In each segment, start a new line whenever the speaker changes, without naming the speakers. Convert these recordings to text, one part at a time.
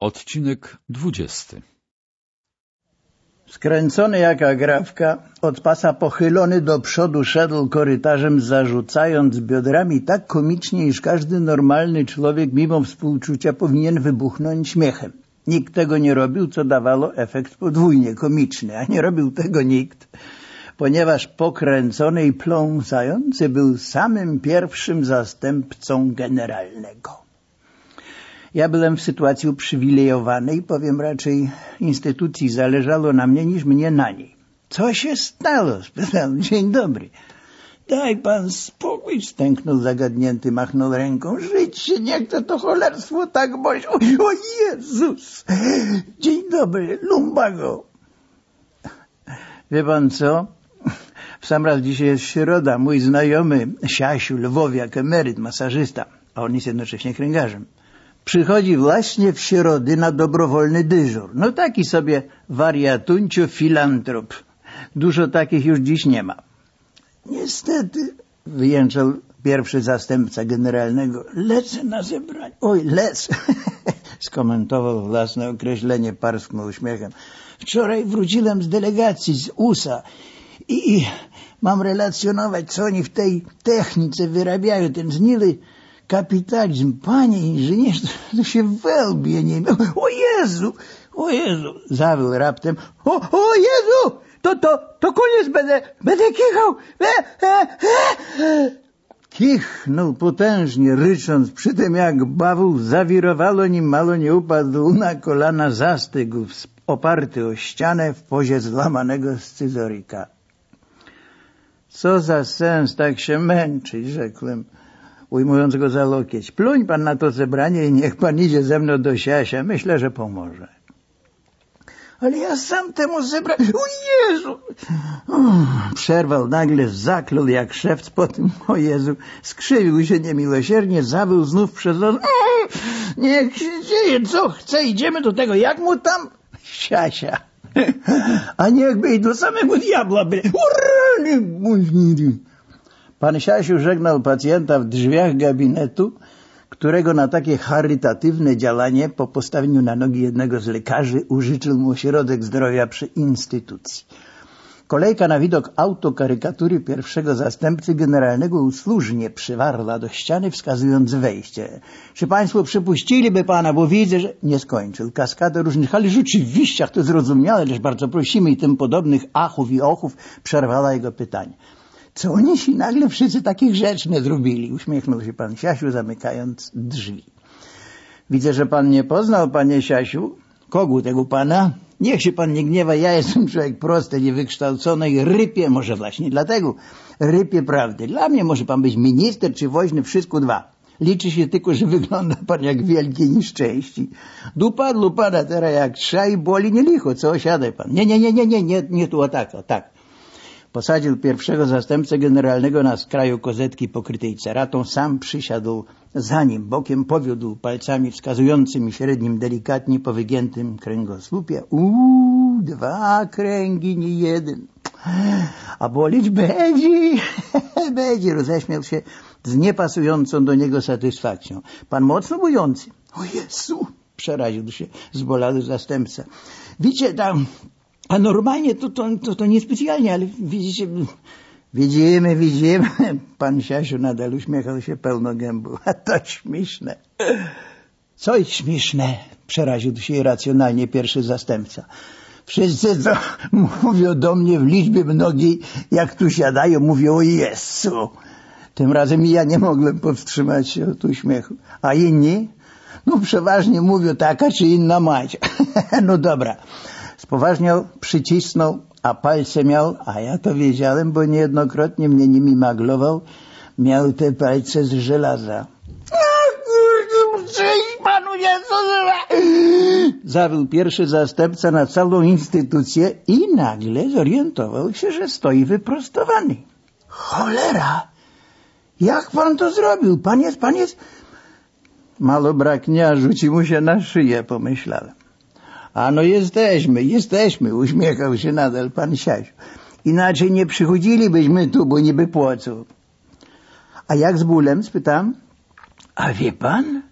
Odcinek dwudziesty.
Skręcony jak agrawka, od pasa pochylony do przodu szedł korytarzem, zarzucając biodrami tak komicznie, iż każdy normalny człowiek mimo współczucia powinien wybuchnąć śmiechem. Nikt tego nie robił, co dawało efekt podwójnie komiczny, a nie robił tego nikt, ponieważ pokręcony i pląsający był samym pierwszym zastępcą generalnego. Ja byłem w sytuacji uprzywilejowanej, powiem raczej instytucji zależało na mnie niż mnie na niej. Co się stało? Spytałem, dzień dobry. Daj pan spokój, stęknął zagadnięty, machnął ręką. Żyć się nie chce, to cholerstwo tak boli. O, o Jezus! Dzień dobry, lumbago. Wie pan co? W sam raz dzisiaj jest środa. Mój znajomy Siasiu Lwowiak, emeryt, masażysta, a on jest jednocześnie kręgarzem przychodzi właśnie w środy na dobrowolny dyżur. No taki sobie wariatunciu filantrop. Dużo takich już dziś nie ma. Niestety, wyjęczał pierwszy zastępca generalnego, lecę na zebranie. Oj, lecę. Skomentował własne określenie, parsknął uśmiechem. Wczoraj wróciłem z delegacji z USA i, i mam relacjonować, co oni w tej technice wyrabiają. Ten znily kapitalizm, panie inżynierze, to się wełbie nie miał. O Jezu, o Jezu, zawył raptem. O, o Jezu, to, to, to koniec, będę, będę kichał. E, e, e. Kichnął potężnie, rycząc, przy tym jak bawu zawirowało, nim malo nie upadł na kolana, zastygł, oparty o ścianę w pozie złamanego scyzoryka. Co za sens tak się męczyć, rzekłem ujmując go za lokieć. Pluń pan na to zebranie i niech pan idzie ze mną do Siasia. Myślę, że pomoże. Ale ja sam temu zebrałem... O Jezu! Przerwał nagle, zaklął jak szewc po tym. O Jezu! Skrzywił się niemiłosiernie, zawył znów przez nos. Niech się dzieje, co chce. Idziemy do tego. Jak mu tam? Siasia. A niechby i do samego diabla by. Pan Siasiu żegnał pacjenta w drzwiach gabinetu, którego na takie charytatywne działanie po postawieniu na nogi jednego z lekarzy użyczył mu ośrodek zdrowia przy instytucji. Kolejka na widok autokarykatury pierwszego zastępcy generalnego usłużnie przywarła do ściany, wskazując wejście. Czy państwo przypuściliby pana, bo widzę, że... Nie skończył. Kaskada różnych, ale rzeczywiście, to zrozumiałe, lecz bardzo prosimy i tym podobnych achów i ochów przerwała jego pytanie. Co oni się nagle wszyscy takie grzeczne zrobili? Uśmiechnął się pan Siasiu, zamykając drzwi. Widzę, że pan nie poznał, panie Siasiu. Kogu tego pana? Niech się pan nie gniewa, ja jestem człowiek prosty, niewykształcony i rypie, może właśnie dlatego, rypie prawdy. Dla mnie może pan być minister czy woźny, wszystko dwa. Liczy się tylko, że wygląda pan jak wielkie nieszczęści. Dupadło pana teraz jak trza i boli nie licho, co osiadaj pan. Nie, nie, nie, nie, nie, nie, nie tu o tak, o tak. Posadził pierwszego zastępcę generalnego na skraju kozetki pokrytej ceratą, sam przysiadł za nim, bokiem powiódł palcami wskazującymi średnim delikatnie po wygiętym kręgosłupie. Uuu, dwa kręgi, nie jeden. A bolić będzie, będzie, roześmiał się z niepasującą do niego satysfakcją. Pan mocno bojący. O Jezu, przeraził się zbolały zastępca. Widzicie, tam a normalnie to, to, to, to niespecjalnie, ale widzicie, widzimy, widzimy. Pan Siasiu nadal uśmiechał się pełno gębu. A to śmieszne. Co jest śmieszne? Przeraził się racjonalnie pierwszy zastępca. Wszyscy, co mówią do mnie w liczbie mnogiej, jak tu siadają, mówią o Jezu. Tym razem ja nie mogłem powstrzymać się od uśmiechu. A inni? No przeważnie mówią taka czy inna mać. no dobra. Spoważniał, przycisnął, a palce miał, a ja to wiedziałem, bo niejednokrotnie mnie nimi maglował, miał te palce z żelaza. Przyjdź panu Zawył pierwszy zastępca na całą instytucję i nagle zorientował się, że stoi wyprostowany. Cholera! Jak pan to zrobił? Pan jest, pan jest... Malo braknia, rzuci mu się na szyję, pomyślałem. A no jesteśmy, jesteśmy, uśmiechał się nadal pan Siasiu. Inaczej nie przychodzilibyśmy tu, bo niby płacą. A jak z bólem? spytam. A wie pan?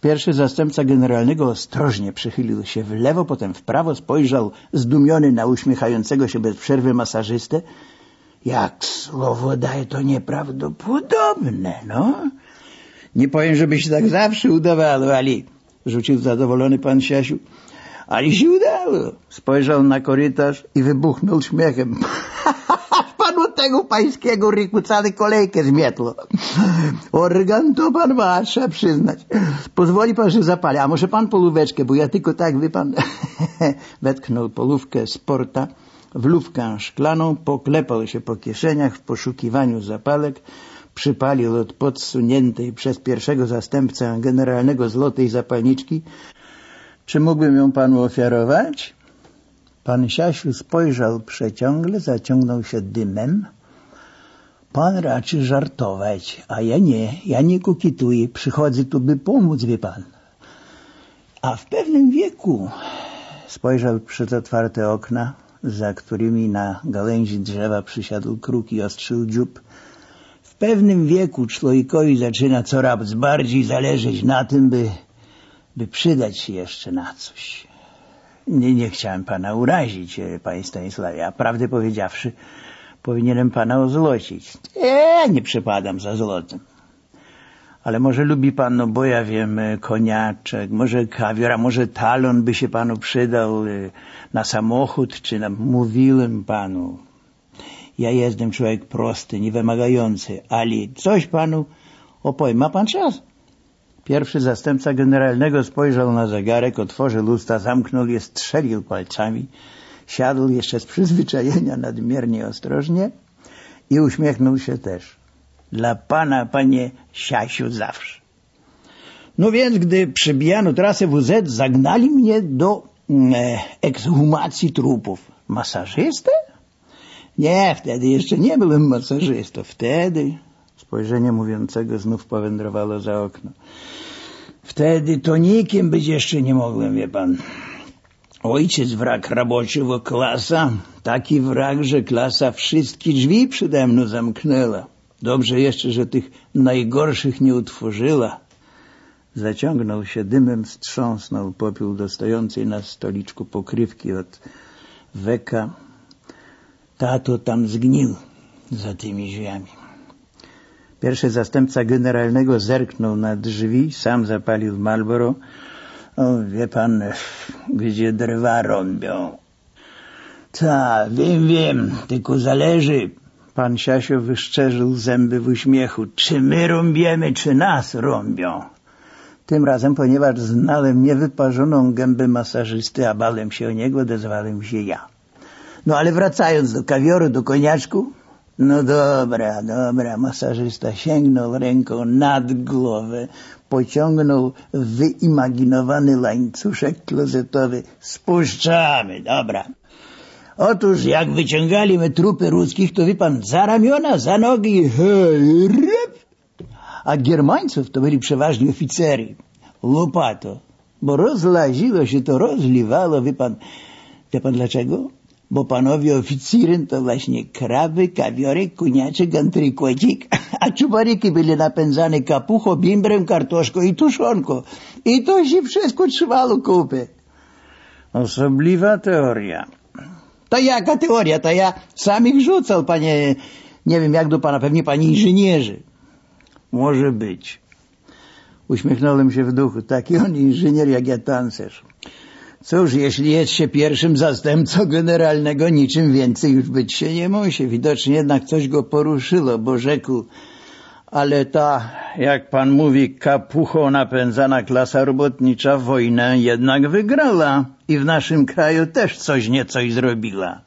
Pierwszy zastępca generalnego ostrożnie przychylił się w lewo, potem w prawo, spojrzał zdumiony na uśmiechającego się bez przerwy masażystę. Jak słowo daje, to nieprawdopodobne, no. Nie powiem, żeby się tak zawsze udawało, Ali, rzucił zadowolony pan Siasiu. Ale się udało. Spojrzał na korytarz i wybuchnął śmiechem. Panu tego pańskiego ryku całą kolejkę zmietło. Organ to pan ma, trzeba przyznać. Pozwoli pan, że zapali. A może pan polóweczkę, bo ja tylko tak, wie pan... Wetknął polówkę z porta w lufkę szklaną, poklepał się po kieszeniach w poszukiwaniu zapalek, przypalił od podsuniętej przez pierwszego zastępcę generalnego złotej zapalniczki. Czy mógłbym ją panu ofiarować? Pan Siasiu spojrzał przeciągle, zaciągnął się dymem. Pan raczy żartować, a ja nie, ja nie kokituję, przychodzę tu, by pomóc, wie pan. A w pewnym wieku spojrzał przez otwarte okna, za którymi na gałęzi drzewa przysiadł kruk i ostrzył dziób. W pewnym wieku człowiekowi zaczyna coraz bardziej zależeć na tym, by, by przydać się jeszcze na coś. Nie, nie chciałem pana urazić, e, panie Stanisławie, a prawdę powiedziawszy, powinienem pana ozłocić. E, nie przypadam za złotem. Ale może lubi pan, no bo ja wiem, e, koniaczek, może kawior, a może talon by się panu przydał e, na samochód, czy na... Mówiłem panu. Ja jestem człowiek prosty, niewymagający, ale coś panu opowiem. Ma pan czas? Pierwszy zastępca generalnego spojrzał na zegarek, otworzył usta, zamknął je, strzelił palcami, siadł jeszcze z przyzwyczajenia nadmiernie ostrożnie i uśmiechnął się też. Dla pana, panie Siasiu, zawsze. No więc, gdy przybijano trasę WZ, zagnali mnie do mm, e, ekshumacji trupów. Masażystę? Nie, wtedy jeszcze nie byłem masażystą. Wtedy spojrzenie mówiącego znów powędrowało za okno. Wtedy to nikim być jeszcze nie mogłem, wie pan. Ojciec wrak roboczego klasa, taki wrak, że klasa wszystkie drzwi przede mną zamknęła. Dobrze jeszcze, że tych najgorszych nie utworzyła. Zaciągnął się dymem, strząsnął popiół do stojącej na stoliczku pokrywki od weka. Tato tam zgnił za tymi drzwiami. Pierwszy zastępca generalnego zerknął na drzwi, sam zapalił Marlboro. O, wie pan, gdzie drwa rąbią. Ta, wiem, wiem, tylko zależy. Pan Siasio wyszczerzył zęby w uśmiechu. Czy my rąbiemy, czy nas rąbią? Tym razem, ponieważ znałem niewyparzoną gębę masażysty, a bałem się o niego, odezwałem się ja. No ale wracając do kawioru, do koniaczku, no dobra, dobra, masażysta sięgnął ręką nad głowę, pociągnął wyimaginowany łańcuszek klozetowy. Spuszczamy, dobra. Otóż jak wyciągali my trupy ruskich, to wie pan, za ramiona, za nogi, hej, ryb. A Germańców to byli przeważnie oficery. Łopato. Bo rozlaziło się to, rozliwało, wie pan. Wie pan dlaczego? Bo panowie oficery to właśnie krawy, kawiory, kuniaczek, antrykocik, a czubaryki byli napędzane kapucho, bimbrem, kartoszką i tuszonką. I to się wszystko trzymało kupy. Osobliwa teoria. To jaka teoria? To ja sam ich rzucał, panie, nie wiem jak do pana, pewnie pani inżynierzy. Może być. Uśmiechnąłem się w duchu. Taki on inżynier jak ja tancerz. Cóż, jeśli jest się pierwszym zastępcą generalnego, niczym więcej już być się nie musi. Widocznie jednak coś go poruszyło, bo rzekł, ale ta, jak pan mówi, kapuchą napędzana klasa robotnicza wojnę jednak wygrała i w naszym kraju też coś niecoś zrobiła.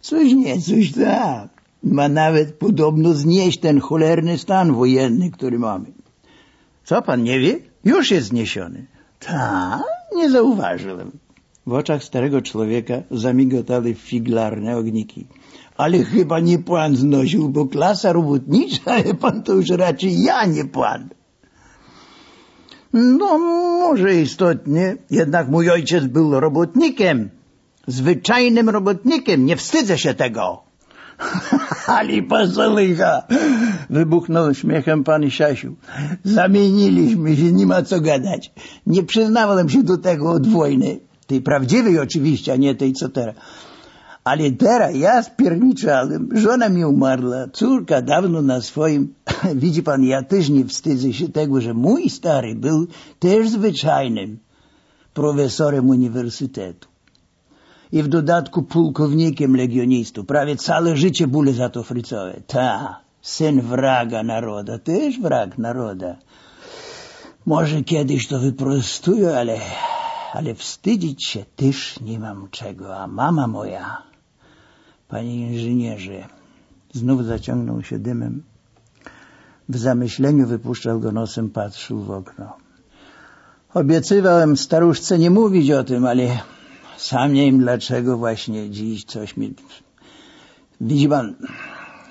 Coś niecoś tak. Ma nawet podobno znieść ten cholerny stan wojenny, który mamy. Co pan nie wie? Już jest zniesiony. Tak? Nie zauważyłem. W oczach starego człowieka zamigotały figlarne ogniki. Ale chyba nie pan znosił, bo klasa robotnicza, ale pan to już raczej ja, nie pan. No, może istotnie, jednak mój ojciec był robotnikiem. Zwyczajnym robotnikiem, nie wstydzę się tego. Ali pasolycha! Wybuchnął śmiechem pan Siasiu. Zamieniliśmy się, nie ma co gadać. Nie przyznawałem się do tego od wojny. Tej prawdziwej oczywiście, a nie tej co teraz. Ale teraz ja spierniczałem, żona mi umarła, córka dawno na swoim. Widzi pan, ja też nie wstydzę się tego, że mój stary był też zwyczajnym profesorem uniwersytetu. I w dodatku pułkownikiem legionistów. Prawie całe życie bóle za to frycowe. Ta, syn wraga naroda, też wrag naroda. Może kiedyś to wyprostuję, ale, ale wstydzić się też nie mam czego. A mama moja, panie inżynierze, znów zaciągnął się dymem. W zamyśleniu wypuszczał go nosem, patrzył w okno. Obiecywałem staruszce nie mówić o tym, ale sam nie wiem dlaczego właśnie dziś coś mi... Widzi pan,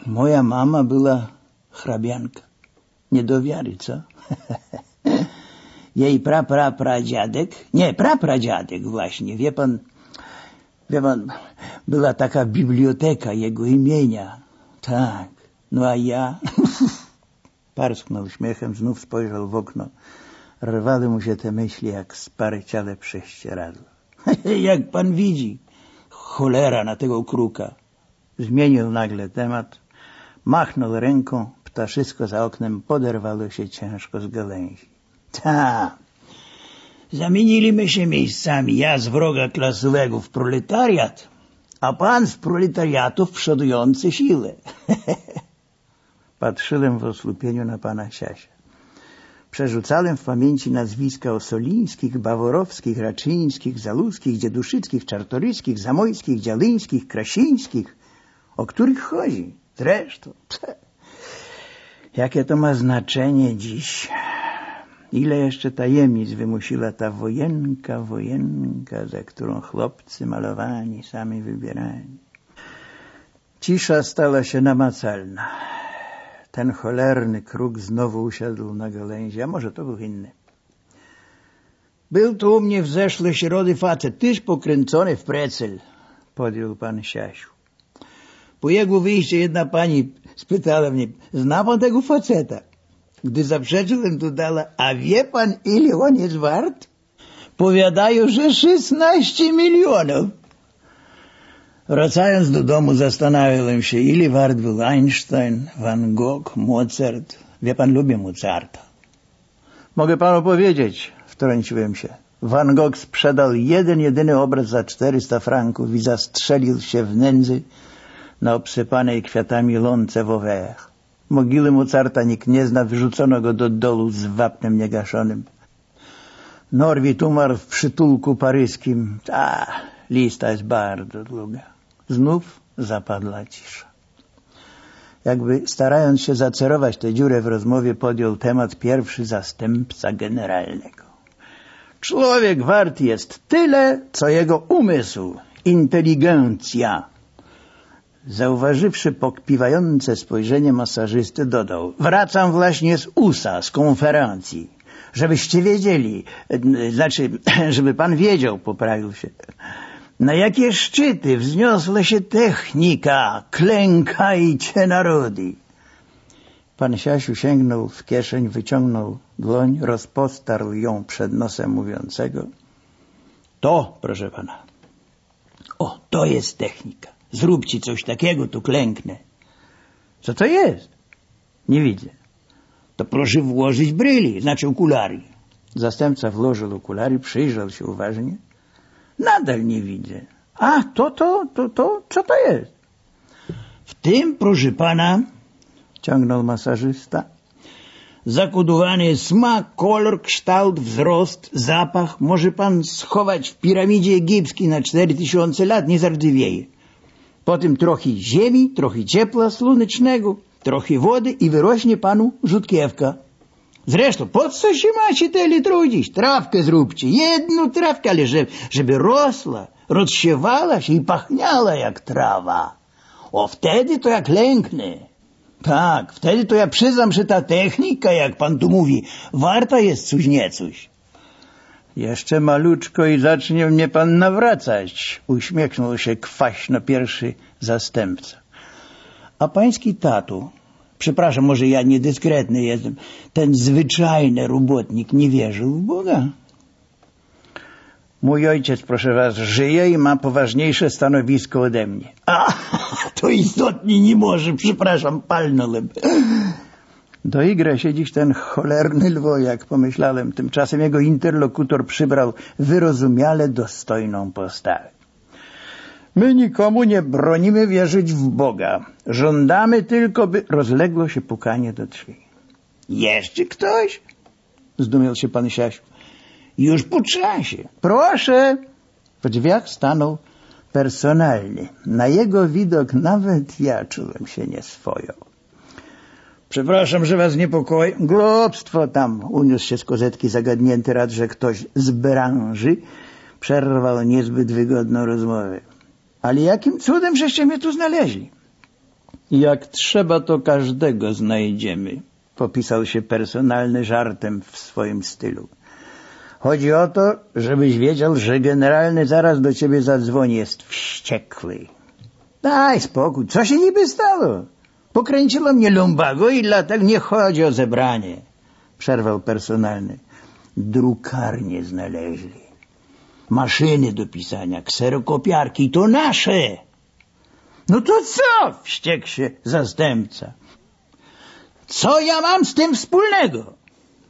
moja mama była hrabianka. Nie do wiary, co? Jej pra, pra, pradziadek, nie, prapradziadek właśnie, wie pan, wie pan, była taka biblioteka jego imienia. Tak, no a ja... Parsknął śmiechem, znów spojrzał w okno. Rwały mu się te myśli jak sparciale prześcieradło. jak pan widzi, cholera na tego kruka. Zmienił nagle temat, machnął ręką, ptaszysko za oknem poderwało się ciężko z gałęzi. Ta, zamieniliśmy się miejscami, ja z wroga klasowego w proletariat, a pan z proletariatu w przodujące siły. Patrzyłem w osłupieniu na pana Siasia. Przerzucałem w pamięci nazwiska osolińskich, baworowskich, raczyńskich, zaludzkich, dzieduszyckich, czartoryskich, zamojskich, dzialyńskich, krasińskich, o których chodzi. Zresztą, pse. jakie to ma znaczenie dziś. Ile jeszcze tajemnic wymusiła ta wojenka, wojenka, za którą chłopcy malowani, sami wybierani. Cisza stała się namacalna. Ten cholerny kruk znowu usiadł na gałęzi, a może to był inny. Był tu u mnie w zeszłej środy facet, tyż pokręcony w precel, podjął pan Siasiu. Po jego wyjściu jedna pani spytała mnie, zna pan tego faceta? Gdy zaprzeczyłem, dodała, a wie pan, ile on jest wart? Powiadają, że 16 milionów. Wracając do domu zastanawiałem się, ile wart był Einstein, Van Gogh, Mozart. Wie pan, lubię Mozarta. Mogę panu powiedzieć, wtrąciłem się. Van Gogh sprzedał jeden, jedyny obraz za 400 franków i zastrzelił się w nędzy na obsypanej kwiatami lące w Auvergne. Mogiły Mozarta nikt nie zna, wyrzucono go do dolu z wapnem niegaszonym. Norwid umarł w przytulku paryskim. Ta lista jest bardzo długa. Znów zapadła cisza. Jakby starając się zacerować tę dziurę w rozmowie, podjął temat pierwszy zastępca generalnego. Człowiek wart jest tyle, co jego umysł, inteligencja. Zauważywszy pokpiwające spojrzenie masażysty, dodał, wracam właśnie z USA, z konferencji. Żebyście wiedzieli, znaczy, żeby pan wiedział, poprawił się, na jakie szczyty wzniosła się technika, klękajcie narody. Pan Siasiu sięgnął w kieszeń, wyciągnął dłoń, rozpostarł ją przed nosem mówiącego. To, proszę pana, o, to jest technika. Zróbcie coś takiego, tu klęknę. Co to jest? Nie widzę. To proszę włożyć bryli, znaczy okulary. Zastępca włożył okulary, przyjrzał się uważnie. Nadal nie widzę. A, to, to, to, to, co to jest? W tym, proszę pana, ciągnął masażysta, zakodowany jest smak, kolor, kształt, wzrost, zapach. Może pan schować w piramidzie egipskiej na cztery tysiące lat, nie zardywieje. Potem trochę ziemi, trochę ciepła słonecznego, trochę wody i wyrośnie panu rzutkiewka. Zresztą, się macie tyle trudzić? Trawkę zróbcie, jedną trawkę, ale żeby, żeby rosła, rozsiewała się i pachniała jak trawa. O, wtedy to jak lęknę. Tak, wtedy to ja przyznam, że ta technika, jak pan tu mówi, warta jest coś niecoś. Jeszcze maluczko i zacznie mnie pan nawracać, uśmiechnął się kwaśno pierwszy zastępca. A pański tatu, przepraszam, może ja niedyskretny jestem, ten zwyczajny robotnik nie wierzył w Boga? Mój ojciec, proszę was, żyje i ma poważniejsze stanowisko ode mnie. A, to istotnie nie może, przepraszam, palnąłem. Doigra się dziś ten cholerny lwojak, pomyślałem. Tymczasem jego interlokutor przybrał wyrozumiale dostojną postawę. My nikomu nie bronimy wierzyć w Boga. Żądamy tylko, by... Rozległo się pukanie do drzwi. Jeszcze ktoś? Zdumiał się pan Siasiu. Już po czasie. Proszę. W drzwiach stanął personalnie. Na jego widok nawet ja czułem się nieswojo. Przepraszam, że was niepokoję. Głupstwo tam, uniósł się z kozetki zagadnięty rad, że ktoś z branży przerwał niezbyt wygodną rozmowę. Ale jakim cudem żeście mnie tu znaleźli? Jak trzeba, to każdego znajdziemy, popisał się personalny żartem w swoim stylu. Chodzi o to, żebyś wiedział, że generalny zaraz do ciebie zadzwoni, jest wściekły. Daj spokój, co się niby stało? Pokręciło mnie lumbago i dlatego nie chodzi o zebranie, przerwał personalny. Drukarnie znaleźli. Maszyny do pisania, kserokopiarki, to nasze. No to co? Wściekł się zastępca. Co ja mam z tym wspólnego?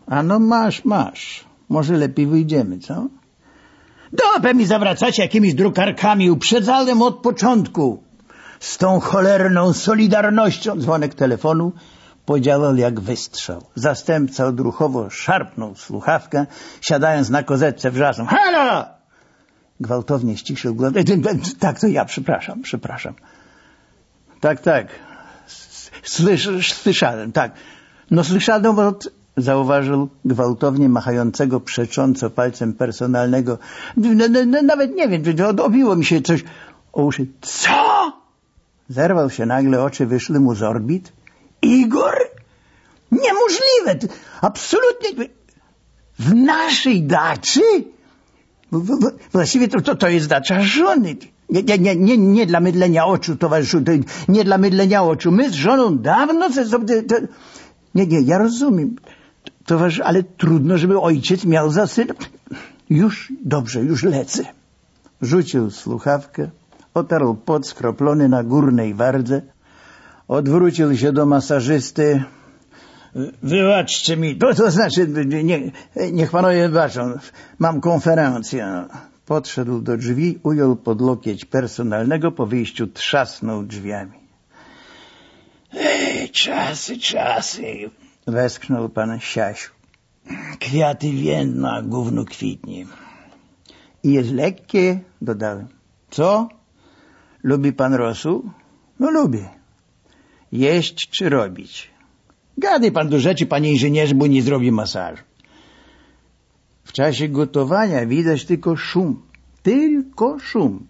A no masz, masz. Może lepiej wyjdziemy, co? Dobra mi zawracacie jakimiś drukarkami, uprzedzałem od początku. Z tą cholerną solidarnością dzwonek telefonu podziałał jak wystrzał. Zastępca odruchowo szarpnął słuchawkę, siadając na kozetce wrzasnął. Halo! Gwałtownie ściszył głos. Tak, to ja, przepraszam, przepraszam. Tak, tak. Słysz, słyszałem, tak. No słyszałem od zauważył gwałtownie machającego przecząco palcem personalnego. Nawet nie wiem, obiło mi się coś o uszy. Co? Zerwał się nagle, oczy wyszły mu z orbit. Igor? Niemożliwe! Absolutnie! W naszej daczy? Właściwie to, to, to jest dacza żony. Nie, nie, nie, nie, dla mydlenia oczu, towarzyszu, nie dla mydlenia oczu. My z żoną dawno... To, to, nie, nie, ja rozumiem. Towarzysz, ale trudno, żeby ojciec miał za. Już, dobrze, już lecę. Rzucił słuchawkę, otarł pot skroplony na górnej wardze, odwrócił się do masażysty. Wybaczcie mi, to, to znaczy, nie, niech panowie wybaczą, mam konferencję. Podszedł do drzwi, ujął pod lokieć personalnego, po wyjściu trzasnął drzwiami. Ej, czasy, czasy, westchnął pan Siasiu. Kwiaty więdną, a gówno kwitnie. I jest lekkie, dodałem. Co? Lubi pan rosół? No lubię. Jeść czy robić? Gadaj pan do rzeczy, panie inżynierze, bo nie zrobi masażu. W czasie gotowania widać tylko szum. Tylko szum.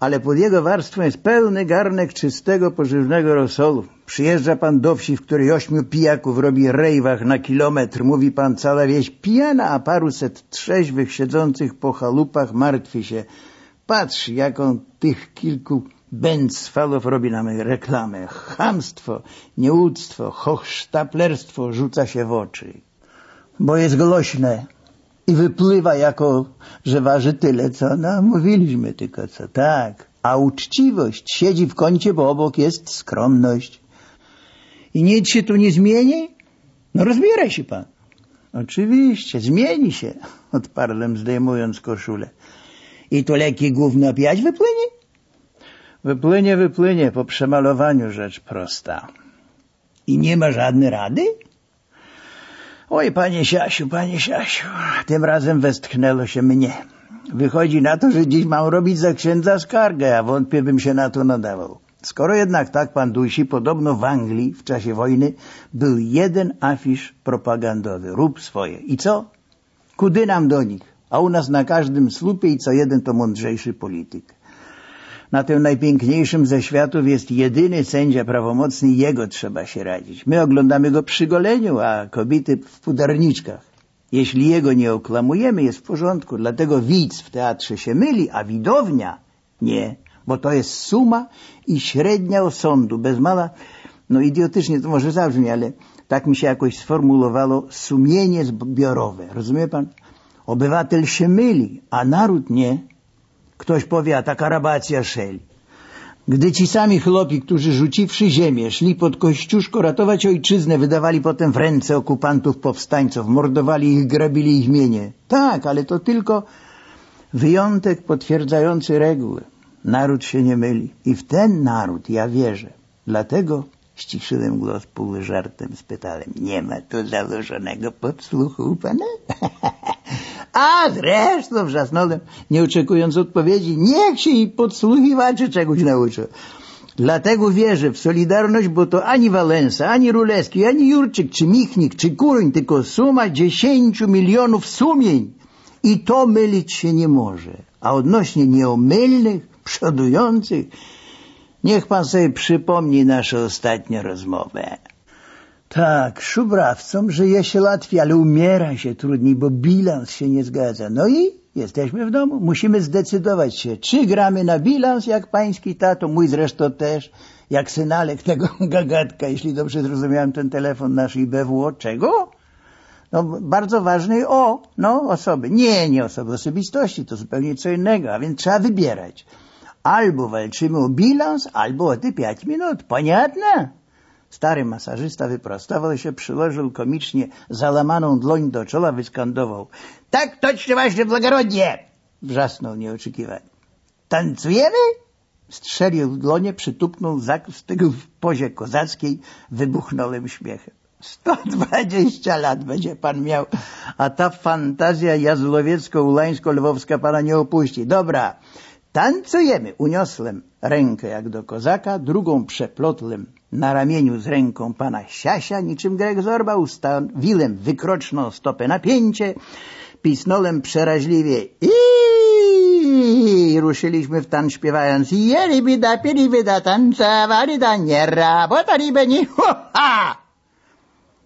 Ale pod jego warstwą jest pełny garnek czystego, pożywnego rosolu. Przyjeżdża pan do wsi, w której ośmiu pijaków robi rejwach na kilometr. Mówi pan, cała wieś pijana, a paruset trzeźwych siedzących po chalupach martwi się. Patrz, jaką tych kilku bęcwalów robi nam reklamę. Chamstwo, nieuctwo, hochsztaplerstwo rzuca się w oczy. Bo jest głośne i wypływa jako, że waży tyle, co no, mówiliśmy tylko co. Tak. A uczciwość siedzi w kącie, bo obok jest skromność. I nic się tu nie zmieni? No rozbieraj się pan. Oczywiście, zmieni się, odparłem zdejmując koszulę. I to lekkie gówno pijać wypłynie? Wypłynie, wypłynie, po przemalowaniu rzecz prosta. I nie ma żadnej rady? Oj, panie Siasiu, panie Siasiu, tym razem westchnęło się mnie. Wychodzi na to, że dziś mam robić za księdza skargę, a wątpię bym się na to nadawał. Skoro jednak tak pan dusi, podobno w Anglii w czasie wojny był jeden afisz propagandowy. Rób swoje. I co? Kudy nam do nich? A u nas na każdym słupie i co jeden to mądrzejszy polityk. Na tym najpiękniejszym ze światów jest jedyny sędzia prawomocny i jego trzeba się radzić. My oglądamy go przy goleniu, a kobiety w pudarniczkach. Jeśli jego nie oklamujemy, jest w porządku. Dlatego widz w teatrze się myli, a widownia nie bo to jest suma i średnia osądu, bez mala, no idiotycznie to może zabrzmi, ale tak mi się jakoś sformułowało, sumienie zbiorowe. Rozumie pan? Obywatel się myli, a naród nie. Ktoś powie, a ta karabacja szeli. Gdy ci sami chłopi, którzy rzuciwszy ziemię, szli pod Kościuszko ratować ojczyznę, wydawali potem w ręce okupantów powstańców, mordowali ich, grabili ich mienie. Tak, ale to tylko wyjątek potwierdzający regułę. Naród się nie myli. I w ten naród ja wierzę. Dlatego ściszyłem głos pół żartem, spytałem, nie ma tu założonego podsłuchu pana? A zresztą wrzasnąłem, nie oczekując odpowiedzi, niech się i podsłuchiwacze czegoś nauczą. Dlatego wierzę w Solidarność, bo to ani Walensa, ani Ruleski, ani Jurczyk, czy Michnik, czy Kuroń, tylko suma dziesięciu milionów sumień. I to mylić się nie może. A odnośnie nieomylnych, przodujących, niech pan sobie przypomni naszą ostatnią rozmowę. Tak, szubrawcom żyje się łatwiej, ale umiera się trudniej, bo bilans się nie zgadza. No i jesteśmy w domu. Musimy zdecydować się, czy gramy na bilans, jak pański tato, mój zresztą też, jak synalek tego gagatka, jeśli dobrze zrozumiałem ten telefon nasz IBWO. Czego? No, bardzo ważnej o, no, osoby. Nie, nie osoby, osobistości, to zupełnie co innego, a więc trzeba wybierać. Albo walczymy o bilans, albo o te pięć minut. Poniatne? Stary masażysta wyprostował się, przyłożył komicznie załamaną dłoń do czoła, wyskandował. Tak tocznie właśnie, благородnie! Wrzasnął nieoczekiwanie. Tancujemy? Strzelił w dłonie, przytupnął, tego w pozie kozackiej, wybuchnąłem śmiechem. Sto dwadzieścia lat będzie pan miał, a ta fantazja jazlowiecko-ulańsko-lwowska pana nie opuści. Dobra, tancujemy. Uniosłem rękę jak do kozaka, drugą przeplotłem na ramieniu z ręką pana Siasia, niczym Greg Zorba, ustawiłem wykroczną stopę napięcie, pisnąłem przeraźliwie i ruszyliśmy w tan śpiewając jeli bida, pili bida, tancowali da, nie rabotali beni, ha!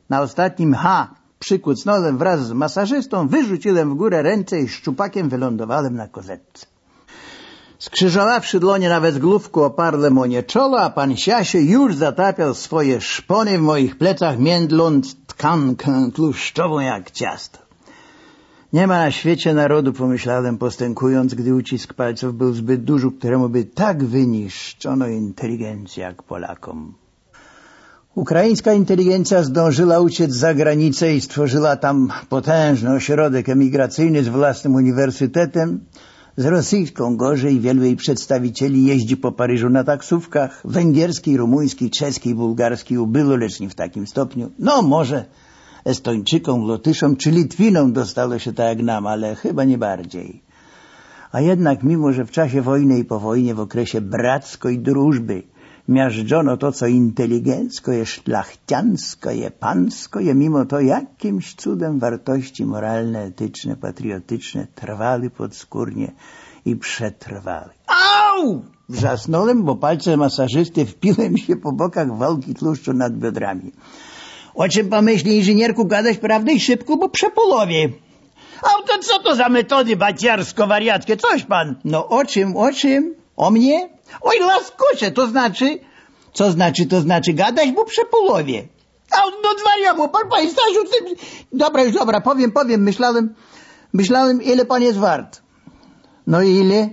Na ostatnim ha przykucnąłem wraz z masażystą, wyrzuciłem w górę ręce i szczupakiem wylądowałem na kozetce. Skrzyżowawszy dłonie nawet główku oparłem o nie czolo, a pan Siasie już zatapiał swoje szpony w moich plecach, międląc tkankę tłuszczową jak ciasto. Nie ma na świecie narodu, pomyślałem postękując, gdy ucisk palców był zbyt duży, któremu by tak wyniszczono inteligencję jak Polakom. Ukraińska inteligencja zdążyła uciec za granicę i stworzyła tam potężny ośrodek emigracyjny z własnym uniwersytetem, z rosyjską gorzej wielu jej przedstawicieli jeździ po Paryżu na taksówkach. Węgierskiej, rumuńskiej, czeskiej, bułgarskiej ubyło, lecz nie w takim stopniu. No może Estończykom, Lotyszom czy Litwinom dostało się tak jak nam, ale chyba nie bardziej. A jednak mimo, że w czasie wojny i po wojnie w okresie bracko i drużby miażdżono to, co inteligencko je, szlachciansko je, pansko je, mimo to jakimś cudem wartości moralne, etyczne, patriotyczne trwały podskórnie i przetrwały. Au! Wrzasnąłem, bo palce masażysty wpiłem się po bokach walki tłuszczu nad biodrami. O czym pomyśli inżynierku gadać prawdę i szybko, bo przepołowie. A to co to za metody baciarsko-wariackie? Coś pan? No o czym, o czym? O mnie? Oj, laskusze, to znaczy... Co znaczy, to znaczy gadać, bo przepołowie. A no zwariało, pan panie Stasiu, ty... Dobra, już dobra, powiem, powiem, myślałem, myślałem, ile pan jest wart. No ile?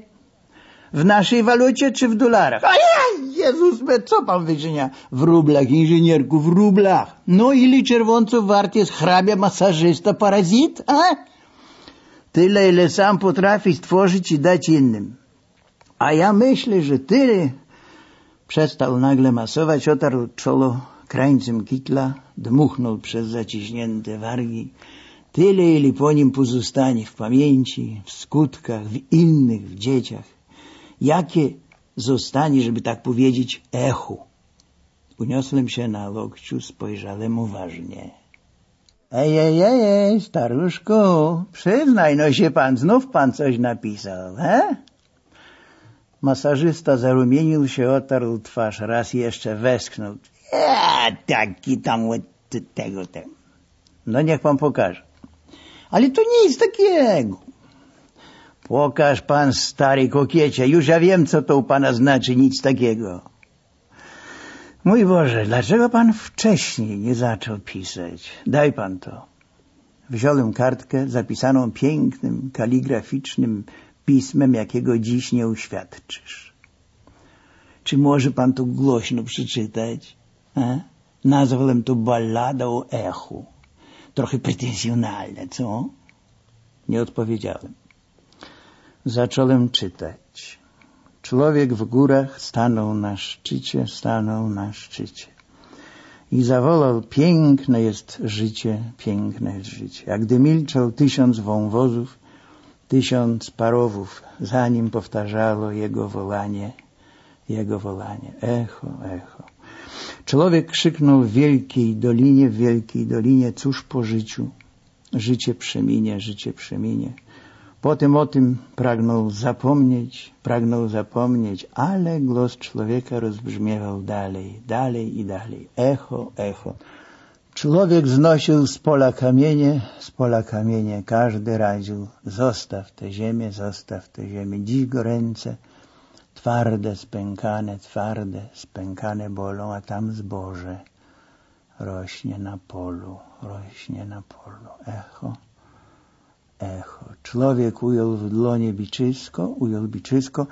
W naszej walucie czy w dolarach? A ja, Jezus, co pan wyczynia? W rublach, inżynierku, w rublach. No ile czerwonców wart jest hrabia, masażysta, parazit, a? Tyle, ile sam potrafi stworzyć i dać innym. A ja myślę, że tyle... Przestał nagle masować, otarł czolo krańcem kitla, dmuchnął przez zaciśnięte wargi. Tyle, ile po nim pozostanie w pamięci, w skutkach, w innych, w dzieciach. Jakie zostanie, żeby tak powiedzieć, echu. Uniosłem się na lokciu, spojrzałem uważnie. Ej, ej, ej, staruszku, przyznaj no się pan, znów pan coś napisał, he? Masażysta zarumienił się, otarł twarz, raz jeszcze westchnął. Eee, taki tam od tego, tego. No niech pan pokaże. Ale to nic takiego. Pokaż pan, stary kokiecie, już ja wiem, co to u pana znaczy, nic takiego. Mój Boże, dlaczego pan wcześniej nie zaczął pisać? Daj pan to. Wziąłem kartkę zapisaną pięknym, kaligraficznym pismem, jakiego dziś nie uświadczysz. Czy może pan to głośno przeczytać? A? Nazwałem to ballada o echu. Trochę pretensjonalne, co? Nie odpowiedziałem. Zacząłem czytać. Człowiek w górach stanął na szczycie, stanął na szczycie. I zawołał, piękne jest życie, piękne jest życie. A gdy milczał tysiąc wąwozów, tysiąc parowów, zanim powtarzało jego wołanie, jego wołanie. Echo, echo. Człowiek krzyknął w wielkiej dolinie, w wielkiej dolinie, cóż po życiu? Życie przeminie, życie przeminie. Potem o tym pragnął zapomnieć, pragnął zapomnieć, ale głos człowieka rozbrzmiewał dalej, dalej i dalej. Echo, echo. Człowiek znosił z pola kamienie, z pola kamienie. Każdy radził, zostaw tę ziemię, zostaw tę ziemię. Dziś go ręce twarde, spękane, twarde, spękane bolą, a tam zboże rośnie na polu, rośnie na polu. Echo, echo. Człowiek ujął w dłonie biczysko, ujął biczysko.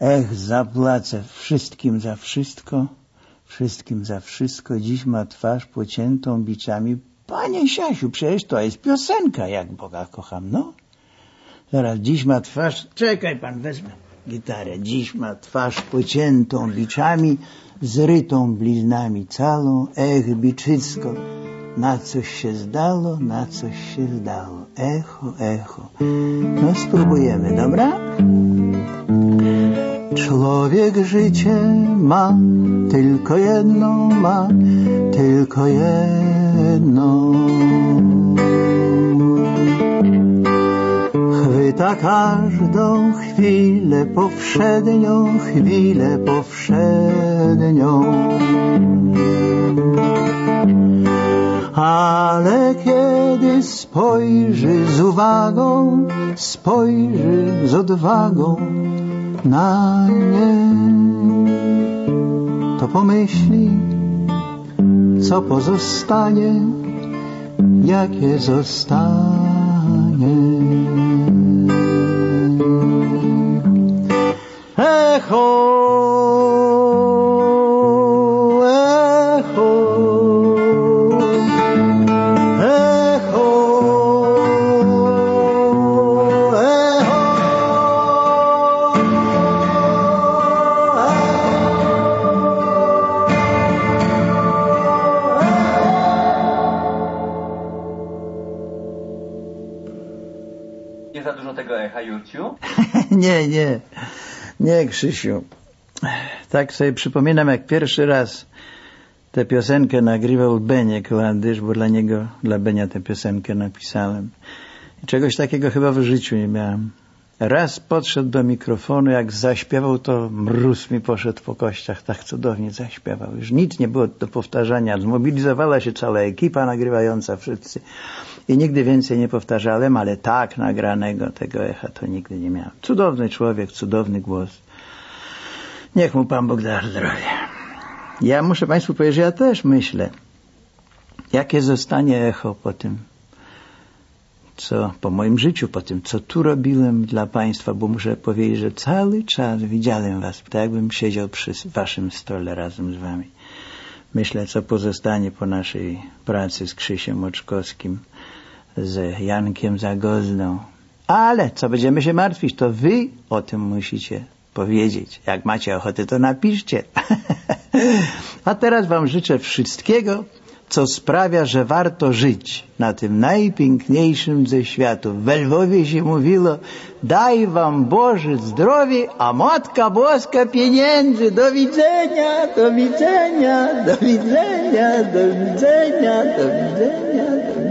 Ech, zapłacę wszystkim za wszystko, wszystkim za wszystko. Dziś ma twarz pociętą biczami. Panie Siasiu, przecież to jest piosenka, jak Boga kocham, no. Zaraz, dziś ma twarz... Czekaj pan, wezmę gitarę. Dziś ma twarz pociętą biczami, zrytą bliznami calą. Ech, biczycko, na coś się zdało, na coś się zdało. Echo, echo. No spróbujemy, dobra? Człowiek życie ma, tylko jedno ma, tylko jedno. Chwyta każdą chwilę powszednią, chwilę powszednią. Ale kiedy spojrzy z uwagą, spojrzy z odwagą na nie, to pomyśli, co pozostanie, jakie zostanie. Echo nie, nie, nie, Krzysiu. Tak sobie przypominam, jak pierwszy raz tę piosenkę nagrywał Beniek Landysz, bo dla niego, dla Benia tę piosenkę napisałem. I czegoś takiego chyba w życiu nie miałem. Raz podszedł do mikrofonu, jak zaśpiewał, to mróz mi poszedł po kościach, tak cudownie zaśpiewał. Już nic nie było do powtarzania. Zmobilizowała się cała ekipa nagrywająca, wszyscy. I nigdy więcej nie powtarzałem, ale tak nagranego tego echa to nigdy nie miałem. Cudowny człowiek, cudowny głos. Niech mu Pan Bóg da zdrowie. Ja muszę Państwu powiedzieć, że ja też myślę, jakie zostanie echo po tym, co po moim życiu, po tym, co tu robiłem dla Państwa, bo muszę powiedzieć, że cały czas widziałem Was, tak jakbym siedział przy Waszym stole razem z Wami. Myślę, co pozostanie po naszej pracy z Krzysiem Oczkowskim, z Jankiem Zagozną. Ale co będziemy się martwić, to wy o tym musicie powiedzieć. Jak macie ochotę, to napiszcie. A teraz wam życzę wszystkiego, co sprawia, że warto żyć na tym najpiękniejszym ze światów. W Lwowie się mówiło, daj wam Boże zdrowie, a Matka Boska pieniędzy. Do widzenia, do widzenia, do widzenia, do widzenia, do widzenia.